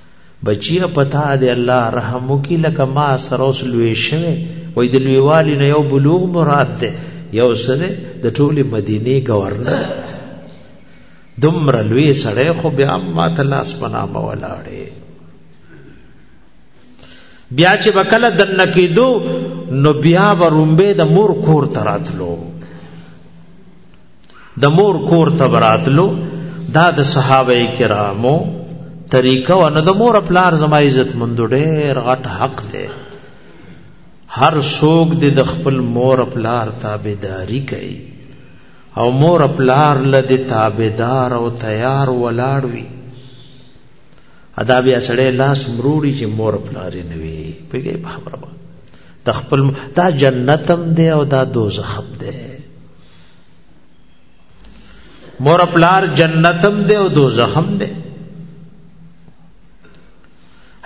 A: بچیه پتا دی الله رحم وکي لکه ما سره اوس لوی شوه وای د لویوالي نه یو بلوغ مراد ده یو سره د ټولې مدینه گورنر دمر لوی سړی خو بیا اما تلاس پنا مولاړې بیا چې وکړه د نکیدو نو بیا ورومبه د مور کور تراتلو د مور کور ته براتلو دا د صحابه کرامو طریقه و نه د مور پلار زما عزت مند ډېر غټ حق دی هر څوک د خپل مور پلار تابعداري کوي او مور پلار له د تابعدار او تیار ولاړ وي ادا بیا سړی لاس مروړي چې مور پلار نه وي پیګې په خبره د خپل دا جنتم دی او دا دوزخم دی مور پلار جنتم دی او دوزخم دی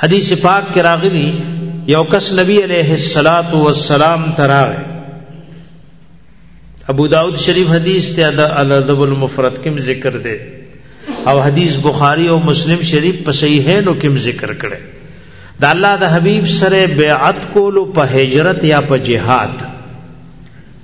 A: حدیث پاک کې راغلی یو کس نبی علیہ الصلات والسلام تراغ ابو داود شریف حدیث ته د الادب المفرد کې ذکر دی او حدیث بخاری او مسلم شریف په صحیحینو کې ذکر کړي د الله د حبیب سره بیعت کولو په هجرت یا په جهاد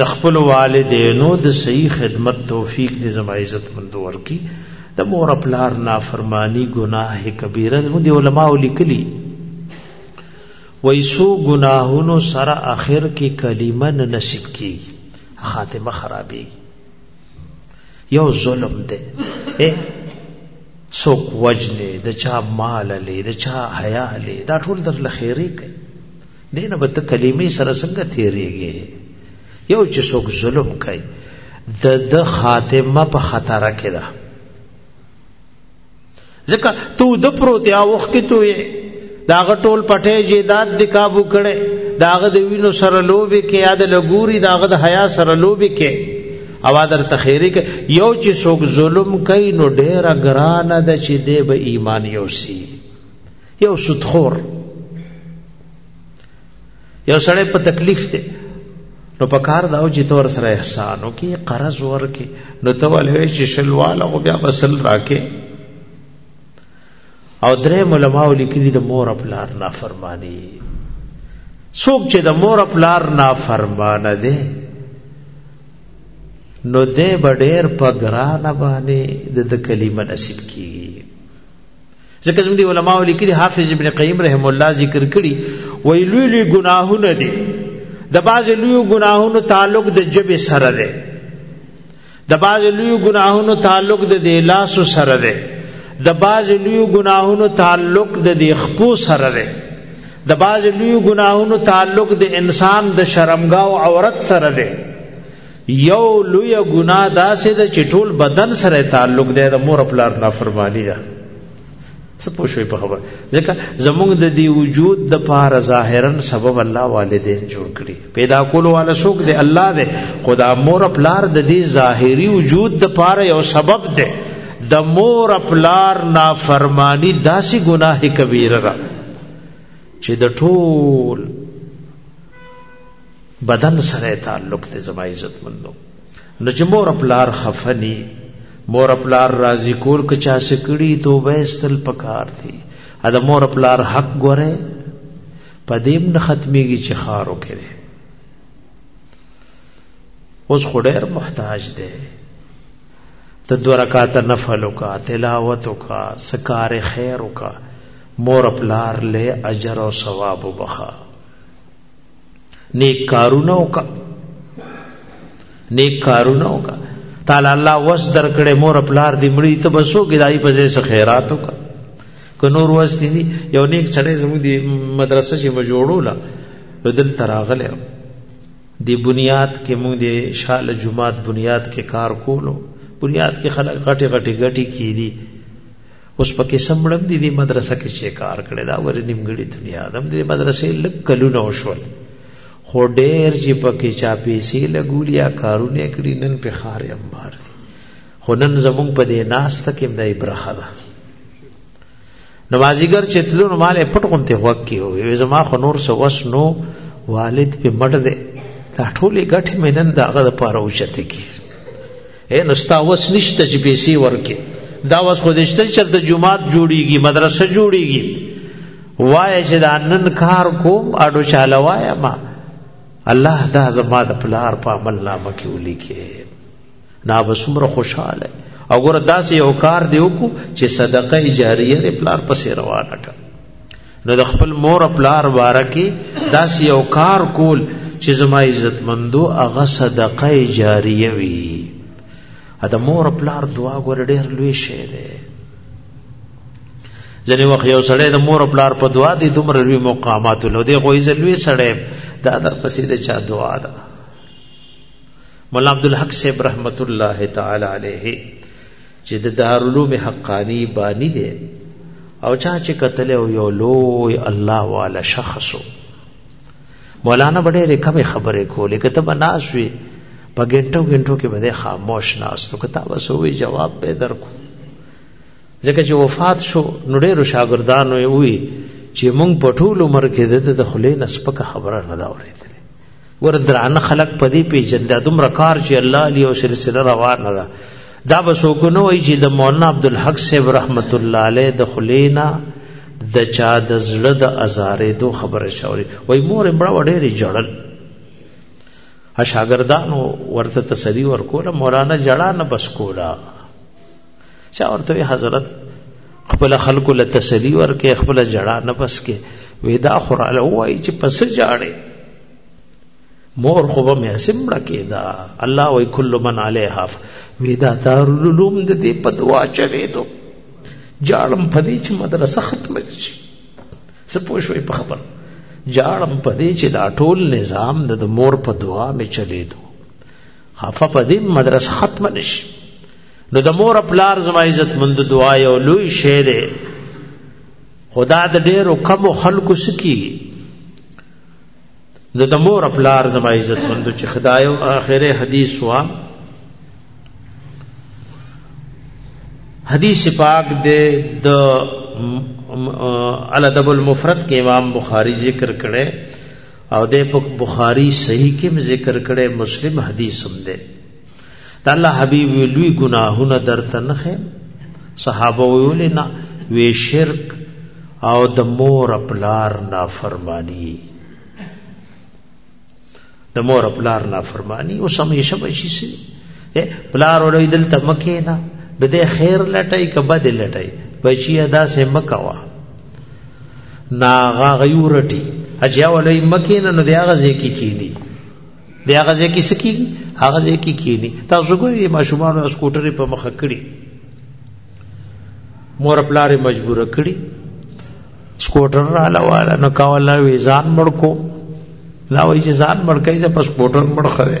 A: د خپل والدینو د صحیح خدمت توفیق دې زما عزت مند ورکی د مور پلار نافرمانی گناه کبیره د علماء لیکلی ویسو گناهونو سره اخر کې کلمه نه نصیب کی خاتمه خرابې یو ظلم دی څوک وجنه د چا مال لې د چا حیا لې دا ټول در لخيري کوي دې نه به ته کلمې سره څنګه تېرېږې یو چې څوک ظلم کوي د د خاتمه په خطر کې ده ځکه ته د پروت یا وخت کې ته دا غټول پټه جیداد د کابو کړي داغه د وینو سره لوبي کې یاد لګوري داغه د حیا سره لوبي کې اوا در تخیری کې یو چې څوک ظلم کوي نو ډېر ګران ده چې دی به ایمان یوسي یو سودخور یو سړی په تکلیف دی نو په کار دا چې تور سره احسان او کې قرض ورکې نو ته ولې چې شلواله او بیا بسل راکې او درې علماء لیکلي د مور خپل نه فرمانی څوک چې د مور خپل نه فرمانه دي نو دې بډېر په ګران باندې د کلمه نصیب کیږي ځکه زموږ دی علماء لیکلي حافظ ابن قیم رحم الله ذکر کړي وی لوی لوی ګناهونه دي د باز لوی ګناهونو تعلق د جبه سره ده د باز لوی ګناهونو تعلق د دی لاس سره ده د باز لوی ګناهونو تعلق د دی خپو سره ده د باز لوی ګناهونو تعلق د انسان د شرمګاو عورت سره ده یو لوی ګناه داسې ده چې ټول بدن سره تعلق دی د مور خپل نافرمانی ده څه پوښوي په خبر ځکه زمونږ د دې وجود د پاره ظاهرا سبب الله والدین جوړ کړي پیدا کول والا څوک دی الله دی خدا مور خپل د دې ظاهری وجود د پاره یو سبب دی د مور خپل نافرمانی داسې ګناه کبیره ده چې د ټول بدن سره تعلق ته زما عزت مندو نو چې مور پلار خفني مور پلار راضي کول که چا سکړي توبه استل پکار دي ا د مور پلار حق ګوره پدیم نه ختميږي چې خارو کړي اوس خډیر محتاج دی ته دو رکعات نفل وکا تلاوت وکا سکار خیر وکا مور پلار له اجر او ثواب وبخا نیک کارونه وکا نیک کارونه وکا تعالی الله وس درکړې مور پلار دې مړی ته بسو کې دای په ځای خیرات وکا که نور وس دې یو نیک سره زموږ دی مدرسه چې مجوړولا بدل تراغله دی بنیاد کې موږ دی شال جمعات بنیاد کې کار کولو بنیاد کې خلک غټي غټي غټي کیدی اوس پکې سمړم دي د مدرسه کې چې کار کړی دا ور نیمګړي دنیا دم د مدرسې لک کلونه وشول خو ډېر چې پکې چا پیسې لګولیا کارونه کړی نن په خار امبار دي خو نن زمونږ په دې ناس تک هم دای برخه ده نمازیګر چې تلو نو مال پټ غونته وک کې وي زما خو نور سو وس نو والد په مړ دې دا ټولې ګټې مې نن داغه د پاره اوچته کې اے نو ستا وس نشته چې پیسې ورکې دا وس خو دې شته چې د جمعات جوړیږي مدرسه جوړیږي وای چې دا نن کار کوم اډو چاله وای ما الله دا زما د پلار په عمل نامه کې ولیکې نا بسمره خوشاله او ګور داسې یو کار دی وکړو چې صدقه جاریه د پلار پسې روانه کړه نو د خپل مور پلار بارکی داس یو کار کول چې زما عزت مندو هغه صدقه جاریه وي ا د مور پلار دعا ګور ډیر لوی شی دی ځنې وخت یو سړی د مور پلار په دعا دی دومره لوی مقامات لو دی خو یې لوی سړی دا در پسې د چا دعا ده مولا عبدالحق صاحب رحمت الله تعالی علیه چې د دارالعلوم حقانی بانی دی او چا چې قتل او یو لوی الله والا شخصو مولانا بډې رکم خبرې کولې کته بناس وی په ګنټو ګنټو کې بده خاموش ناس تو کته وسوي جواب به درکو ځکه چې وفات شو نو ډېر شاګردانو یې وی چې مونږ په ټول عمر کې د خلې نسبک خبره نه دا اورېدلې ور درانه خلق پدې پیجن د دومره کار چې الله علی او سلسله روانه ده دا به څوک نه وایي چې د مولانا عبدالحق صاحب رحمت الله علیه د خلینا د چا د زړه د ازارې دو خبره شوري وای مور امړه وړې جړل اشاګردانو ورته تسلی ورکوله مولانا جړا نه بس کوله چا ورته حضرت خپل خلکو له تسلی ورکې خپل جړه نه پس کې ودا خوراله وای چې پس جاړې مور خو به مې سمړه کېدا الله وای کل من علیها ودا تار لوم د دې په دعا چلے دو جاړم پدې چې مدرسه ختمه شي سپوږ شوي په خبر جاړم پدې چې دا ټول نظام د مور په دعا مې چلے دو خفه په دې مدرسه ختم نشي نو د مور پلار زما عزت مند دعا یو لوی شی دی خدا د ډېرو کم خلکو سکی نو د مور پلار زما عزت مند چې خدای او اخره حدیث وا حدیث پاک دے د الادب المفرد کې امام بخاری ذکر کړي او د بخاری صحیح کې ذکر کړي مسلم حدیث هم ده د الله حبیب لوی ګناهونه درته نه صحابه ویل نه وی شرک او د مور خپلار نافرمانی د مور خپلار نافرمانی او سمې شپه شي سي پلار ولې دل تمکه نه بده خیر لټای کبه دل لټای بچی ادا سه مکوا ناغا غیورټی اجیا ولې مکه نه دی هغه ځکه کینی دی هغه ځکه سکی هغه ځکه کینی تاسو ګورئ ما شومان سکوټر په مخ کړی مور پلار مجبور کړی سکوټر را لواله نو کاوله وی ځان مړ کو لا وی چې ځان مړ کای ځه پس سکوټر مړ خره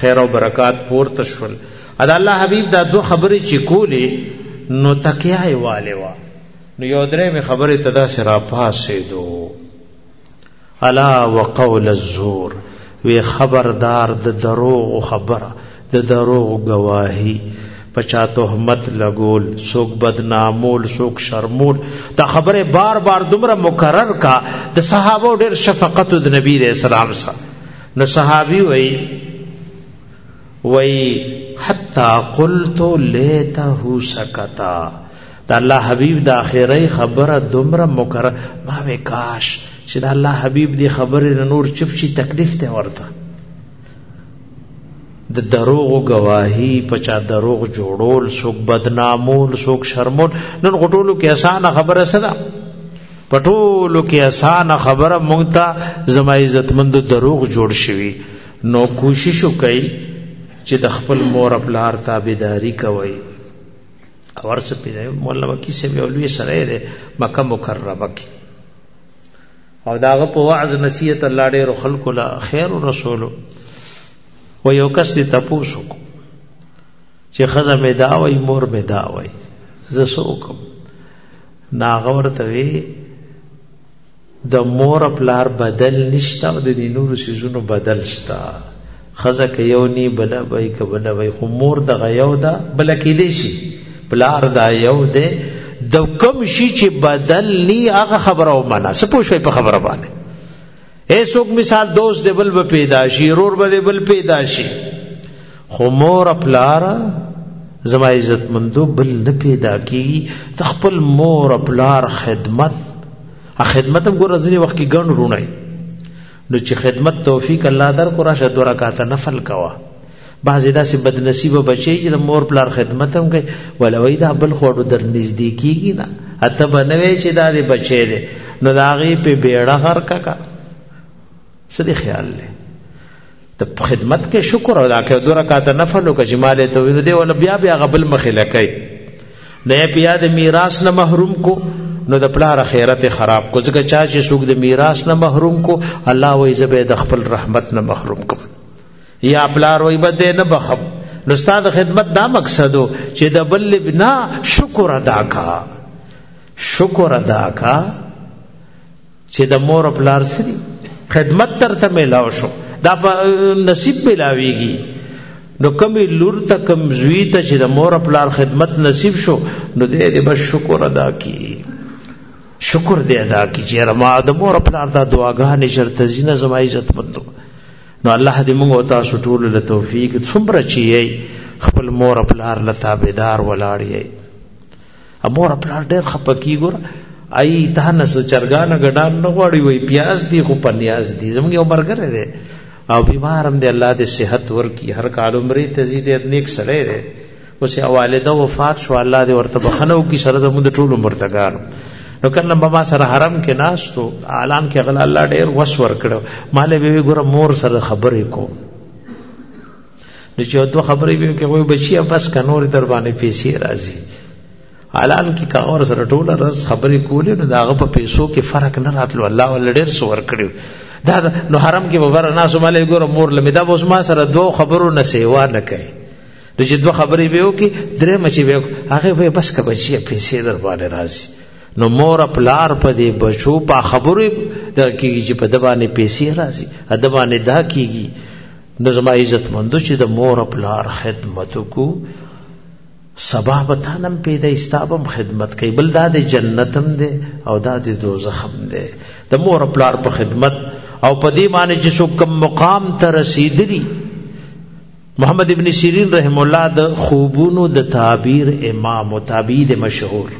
A: خیر او برکات پورته شول ادا الله حبیب دا دو خبرې چې کولې نو تکیای والے وا نو یو درې می خبره تدا سرا پاسې دو الا وقول الزور وی خبردار د دروغ خبره د دروغ گواهی پچا تهمت لګول سوک بدنامول سوک شرمول دا خبره بار بار دومره مکرر کا د صحابه ډېر شفقت د نبی رسول الله سره نو صحابي وای وای حتا قلت لیته سکتا دا الله حبیب د اخیری خبره دومره مکر ما وکاش چې دا الله حبیب دی خبره نور چپ شي تکلیف ته ورته د دروغ گواهی پچا دروغ جوړول سوک بدنامول سوک شرمول نن غټولو کې اسانه خبره سره پټولو کې اسانه خبره مونږ ته زما عزتمند دروغ جوړ شوی نو کوشش وکړئ چې د خپل مور خپل هر تابعداري کوي اور څه پیدا مولا وکی سه ویولوی سره ده مکه مکرمه کې او داغه په وعظ نصیحت الله ډېر خلکو لا خیر رسول و یو کس ته تاسو کو چې خزه مې دا وای مور مې دا وای زه سوکم ناغور ته وی د مور پلار بدل نشته او د نورو سيزونو بدل شته خزه کې یو نی بل وای ک بل وای خو مور د غیو دا بل کې دی شي پلار دا یو دی د کم شي چې بدل نی هغه خبره ومنه سپوږ په خبره باندې هیڅوک مثال دوست دی بل به پیدا شي رور به بل پیدا شي خو مور پلار زما عزت مندو بل نه پیدا کی د خپل مور پلار خدمت ا خدمت هم ګور ځنی وخت کې ګڼ رونه نو چې خدمت توفیق الله در کو راشه دو رکعات نفل کوا بعضې داسې بدنصیبه بچی چې د مور پلار خدمت هم کوي ولوی دا بل خوړو در نږدې کېږي نه اته به نه وی چې دا دې بچی دی نو د هغې پې بیړه غرکه کا څه دې خیال دی د خدمت کې شکر ادا کوي دوه رکعاته نفل وکړي چې مالې ته وینو دی ول بیا بیا غبل مخې لکای نه بیا د میراث نه محروم کو نو د پلار خیرت خراب کو ځکه چا چې څوک د میراث نه محروم کو الله وې زبې د خپل رحمت نه محروم کوم یا پلار وای بد نه بخب نو استاد خدمت دا مقصد چې د بل لبنا شکر ادا کا شکر ادا کا چې د مور پلار سری خدمت ترته ملاو شو دا نصیب ملاویږي نو کم لور ته کم زوی ته چې د مور پلار خدمت نصیب شو نو دې دې بس شکر ادا کی شکر دې ادا کی چې رما د مور پلار دا دعاګانې شرط زینه زما عزت مندو نو الله دې موږ او تاسو ټول له توفیق څومره چی خپل مور پلار له تابعدار ولاړ یې امور پلار ډېر خپکی ګور ای ته نه چرګان غډان نه غواړي وای پیاز دی خو پنیاز دی زموږ یو مرګ لري او بیمارم دی الله دې صحت ورکی هر کال عمرې تزي ډېر نیک سره لري اوس یې والده وفات شو الله دې ورته بخنه وکړي سره زموږ د ټولو مرتګانو نو کله به ما سره حرم کې ناستو اعلان کې غل الله ډېر وس ور کړو مالې به وی ګوره مور سره خبرې کو نو چې دوه خبرې به کې وای بچیا بس کنور در باندې پیسې راځي اعلان کې کا اور سره ټول رس خبرې کولې نو داغه په پیسو کې فرق نه راتلو الله ول ډېر سور کړو دا نو حرم کې وبره ناس مالې ګوره مور لمه دا اوس ما سره دوه خبرو نه سیوا نه کوي نو چې دوه خبرې به وکي درې مچې به هغه به بس کا بچي پیسې در باندې راځي نو مور پلار په دې بچو په خبرې د کیږي چې په دبانې پیسې راځي ادبانې دا کیږي نو زما عزت مند چې د مور پلار خدمت کو سبا به تانم پیدا استابم خدمت کوي بل دا د جنتم دی او دا د دوزخم دی د مور پلار په خدمت او په دې باندې چې څوک کم مقام ته رسیدلی محمد ابن سیرین رحم الله د خوبونو د تعبیر امام او تعبیر مشهور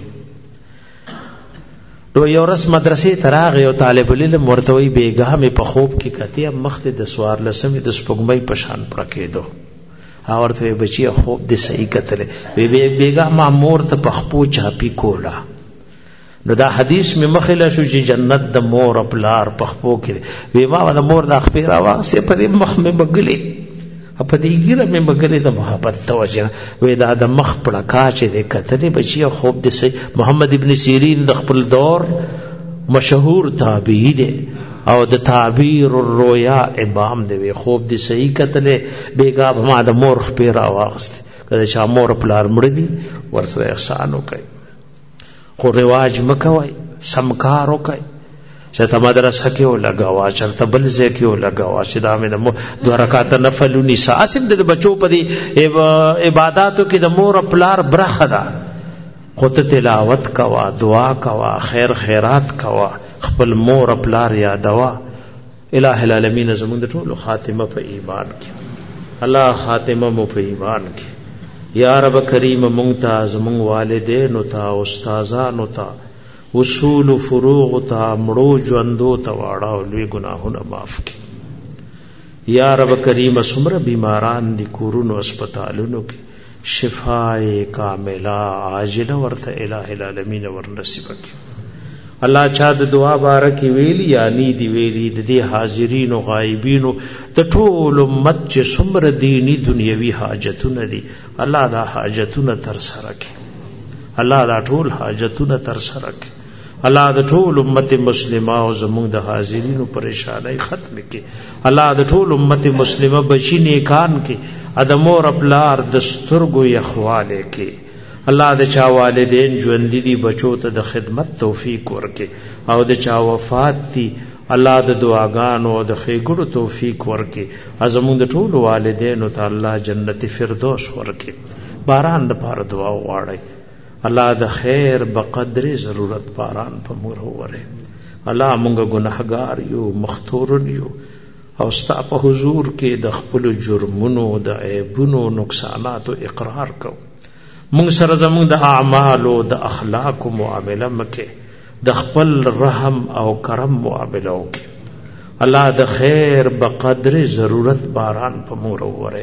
A: نو یو ورځ مدرسې تراغ یو طالب العلم ورته وی بیګا مې په خوب کې کتیا مخت د سوار لسمې د سپګمۍ په شان پړکېدو او ورته بچی خوب دې صحیح کتلې بیګا ما مور ته په خپو چاپی کولا نو دا حدیث می مخله شو چې جنت د مور پلار پخپو کې وی ما د مور د خپل راوا سه په دې مخ می بغلې په دې ګیره می بغلې د محبت توجه وی دا د مخ پړه کا چې د کتلې بچي خوب د سي محمد ابن سیرین د خپل دور مشهور تابعی دی او د تعبیر الرؤیا امام دی وی خوب د سي کتلې بیګا ما د مور خپل راوا واغست کله چې مور پلار مړ دي ورسره احسان وکړي خو رواج مکوي سمکار وکړي چې ته مدرسه کې ولګوا چرته بل ځای کې ولګوا چې دا مې د دوه رکعات نفل ونیسه اسیم د بچو په دې عبادتو کې د مور پلار برخه ده خو ته تلاوت کوا دعا کوا خیر خیرات کوا خپل مور پلار یادوا الہ العالمین زموږ ټول خاتمه په ایمان کې الله خاتمه مو په ایمان کې یا رب کریم مونږ ته زموږ والدین او تا استادان او تا وصول فروغ تا مړو ژوندو ته واړه او لوی ګناهونه معاف کړي یا رب کریم سمره بیماران دي کورونو هسپتالونو کې شفای کاملا عاجله ورته الٰه العالمین ور نصیب کړي الله چا د دعا بارک ویل یعنی دی ویلی د دې حاضرین او غایبین د ټول امت چې څومره دینی دنیوي حاجتونه دي الله دا حاجتونه تر سره کړي الله دا ټول حاجتونه تر سره کړي الله د ټول امت مسلمه او زموږ د حاضرینو پریشانای ختم کړي الله د ټول امت مسلمه بچی نیکان کړي ادمور خپلار د سترګو یخواله کړي الله د چا والدین ژوند دي بچو ته د خدمت توفیق ورکړي او د چا وفات دي الله د دعاګانو او د خیګړو توفیق ورکړي ازمون د ټول والدینو ته الله جنت فردوس ورکړي باران د پاره دعا وغواړي الله د خیر بقدر ضرورت باران په مور وره الله مونږ ګناهګار یو مختورن یو او ستا په حضور کې د خپل جرمونو د عیبونو نقصاناتو اقرار کو مونږ سره زمونږ د اعمال او د اخلاق معامله مکه د خپل رحم او کرم معامله وکي الله د خیر بقدر ضرورت باران په مور وره